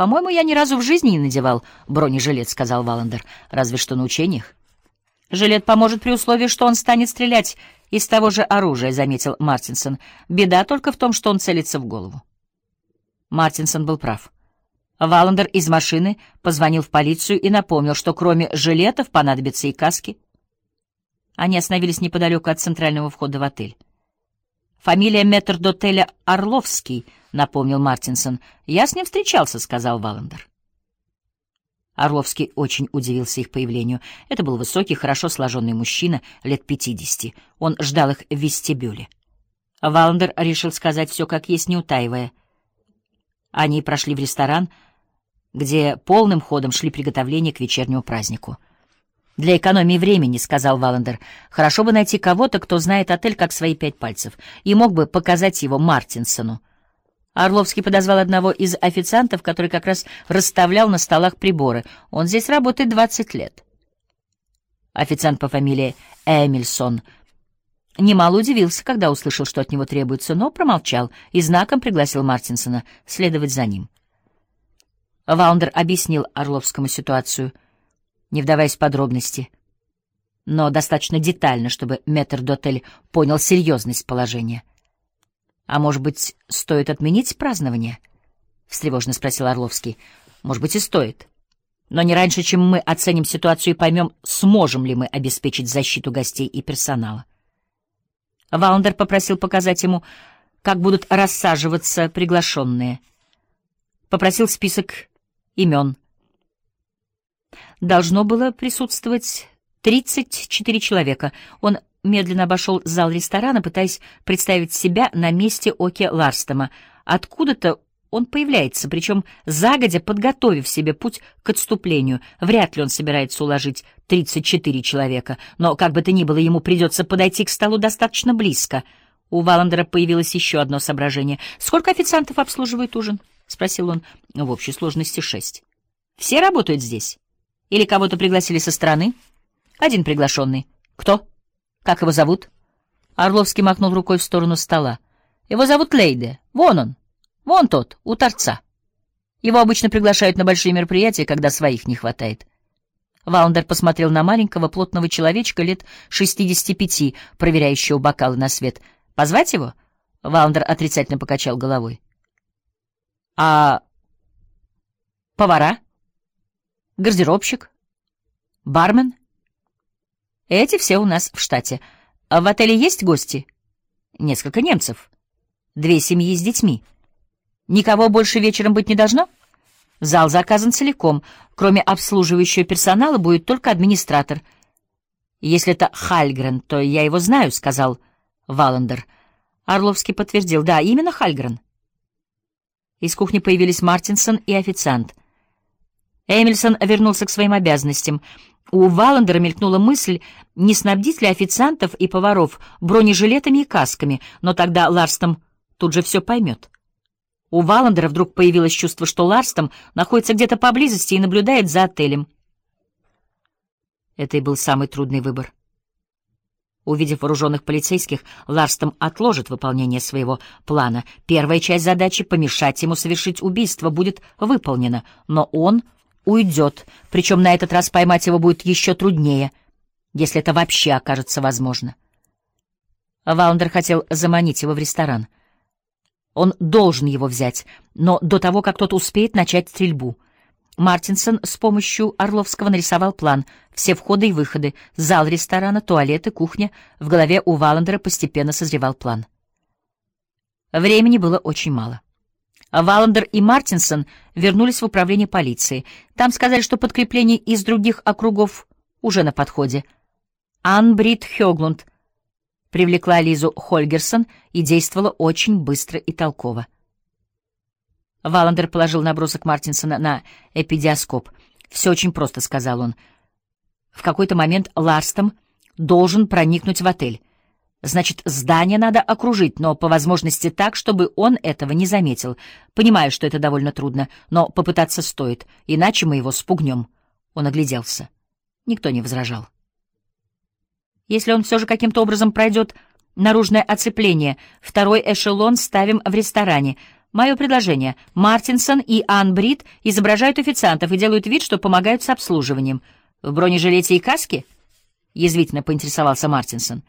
«По-моему, я ни разу в жизни не надевал бронежилет», — сказал Валандер, — «разве что на учениях». «Жилет поможет при условии, что он станет стрелять из того же оружия», — заметил Мартинсон. «Беда только в том, что он целится в голову». Мартинсон был прав. Валандер из машины позвонил в полицию и напомнил, что кроме жилетов понадобятся и каски. Они остановились неподалеку от центрального входа в отель. «Фамилия метрдотеля Орловский», — напомнил Мартинсон. «Я с ним встречался», — сказал Валандер. Орловский очень удивился их появлению. Это был высокий, хорошо сложенный мужчина, лет пятидесяти. Он ждал их в вестибюле. Валандер решил сказать все как есть, не утаивая. Они прошли в ресторан, где полным ходом шли приготовления к вечернему празднику. «Для экономии времени», — сказал Валандер, — «хорошо бы найти кого-то, кто знает отель как свои пять пальцев, и мог бы показать его Мартинсону». Орловский подозвал одного из официантов, который как раз расставлял на столах приборы. Он здесь работает двадцать лет. Официант по фамилии Эмильсон немало удивился, когда услышал, что от него требуется, но промолчал и знаком пригласил Мартинсона следовать за ним. Ваундер объяснил Орловскому ситуацию, не вдаваясь в подробности, но достаточно детально, чтобы метрдотель понял серьезность положения. «А может быть, стоит отменить празднование?» — встревожно спросил Орловский. «Может быть, и стоит. Но не раньше, чем мы оценим ситуацию и поймем, сможем ли мы обеспечить защиту гостей и персонала». Ваундер попросил показать ему, как будут рассаживаться приглашенные. Попросил список имен. Должно было присутствовать 34 человека. Он медленно обошел зал ресторана, пытаясь представить себя на месте Оки Ларстома. Откуда-то он появляется, причем загодя подготовив себе путь к отступлению. Вряд ли он собирается уложить 34 человека, но, как бы то ни было, ему придется подойти к столу достаточно близко. У Валандера появилось еще одно соображение. «Сколько официантов обслуживает ужин?» — спросил он. «В общей сложности шесть». «Все работают здесь? Или кого-то пригласили со стороны?» «Один приглашенный. Кто?» Как его зовут? Орловский махнул рукой в сторону стола. Его зовут Лейде. Вон он. Вон тот, у торца. Его обычно приглашают на большие мероприятия, когда своих не хватает. Ваундер посмотрел на маленького плотного человечка лет шестидесяти пяти, проверяющего бокалы на свет. «Позвать его?» Ваундер отрицательно покачал головой. «А повара? Гардеробщик? Бармен?» Эти все у нас в штате. А в отеле есть гости? Несколько немцев. Две семьи с детьми. Никого больше вечером быть не должно? Зал заказан целиком. Кроме обслуживающего персонала будет только администратор. Если это Хальгрен, то я его знаю, — сказал Валандер. Орловский подтвердил. Да, именно Хальгрен. Из кухни появились Мартинсон и официант. Эмильсон вернулся к своим обязанностям — у Валандера мелькнула мысль, не снабдить ли официантов и поваров бронежилетами и касками, но тогда Ларстом тут же все поймет. У Валандера вдруг появилось чувство, что Ларстом находится где-то поблизости и наблюдает за отелем. Это и был самый трудный выбор. Увидев вооруженных полицейских, Ларстом отложит выполнение своего плана. Первая часть задачи — помешать ему совершить убийство — будет выполнена, но он уйдет, причем на этот раз поймать его будет еще труднее, если это вообще окажется возможно. Ваундер хотел заманить его в ресторан. Он должен его взять, но до того, как тот успеет начать стрельбу. Мартинсон с помощью Орловского нарисовал план. Все входы и выходы, зал ресторана, туалеты, кухня. В голове у Валандера постепенно созревал план. Времени было очень мало. Валандер и Мартинсон вернулись в управление полиции. Там сказали, что подкрепление из других округов уже на подходе. Анбрид Хёглунд привлекла Лизу Хольгерсон и действовала очень быстро и толково. Валандер положил набросок Мартинсона на эпидиоскоп. «Все очень просто», — сказал он. «В какой-то момент Ларстом должен проникнуть в отель. Значит, здание надо окружить, но по возможности так, чтобы он этого не заметил. Понимаю, что это довольно трудно, но попытаться стоит, иначе мы его спугнем. Он огляделся. Никто не возражал. Если он все же каким-то образом пройдет наружное оцепление, второй эшелон ставим в ресторане. Мое предложение. Мартинсон и Ан Брит изображают официантов и делают вид, что помогают с обслуживанием. В бронежилете и каске? Язвительно поинтересовался Мартинсон.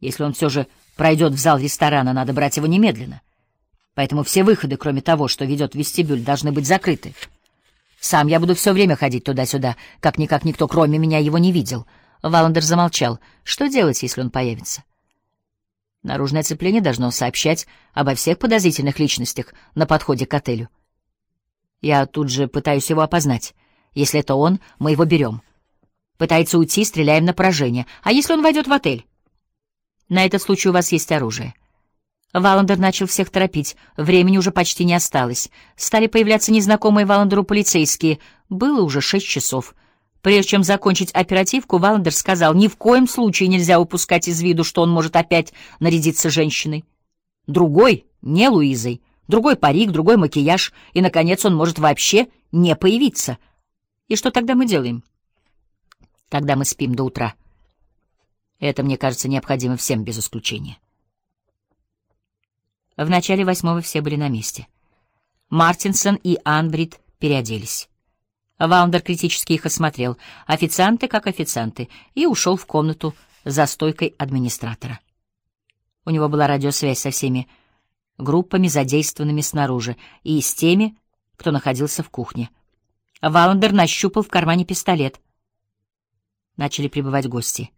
Если он все же пройдет в зал ресторана, надо брать его немедленно. Поэтому все выходы, кроме того, что ведет вестибюль, должны быть закрыты. Сам я буду все время ходить туда-сюда, как-никак никто, кроме меня, его не видел. Валандер замолчал. Что делать, если он появится? Наружное оцепление должно сообщать обо всех подозрительных личностях на подходе к отелю. Я тут же пытаюсь его опознать. Если это он, мы его берем. Пытается уйти, стреляем на поражение. А если он войдет в отель? На этот случай у вас есть оружие. Валандер начал всех торопить. Времени уже почти не осталось. Стали появляться незнакомые Валандеру полицейские. Было уже шесть часов. Прежде чем закончить оперативку, Валандер сказал, ни в коем случае нельзя упускать из виду, что он может опять нарядиться женщиной. Другой, не Луизой, другой парик, другой макияж, и, наконец, он может вообще не появиться. И что тогда мы делаем? Тогда мы спим до утра. Это, мне кажется, необходимо всем без исключения. В начале восьмого все были на месте. Мартинсон и Анбрид переоделись. Ваундер критически их осмотрел, официанты как официанты, и ушел в комнату за стойкой администратора. У него была радиосвязь со всеми группами, задействованными снаружи, и с теми, кто находился в кухне. Валандер нащупал в кармане пистолет. Начали прибывать гости.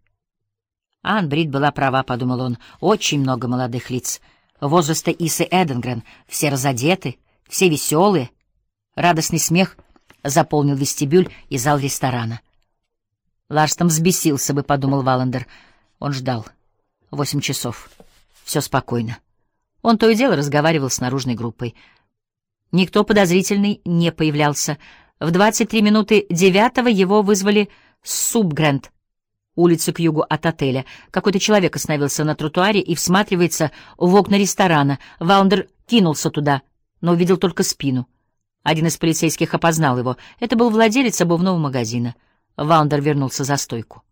Ан Брит была права, — подумал он, — очень много молодых лиц. Возраста Исы Эденгрен, все разодеты, все веселые. Радостный смех заполнил вестибюль и зал ресторана. Ларс там взбесился бы, — подумал Валандер. Он ждал. Восемь часов. Все спокойно. Он то и дело разговаривал с наружной группой. Никто подозрительный не появлялся. В 23 минуты девятого его вызвали Субгрэнд, улицы к югу от отеля. Какой-то человек остановился на тротуаре и всматривается в окна ресторана. Валандер кинулся туда, но увидел только спину. Один из полицейских опознал его. Это был владелец обувного магазина. Ваундер вернулся за стойку.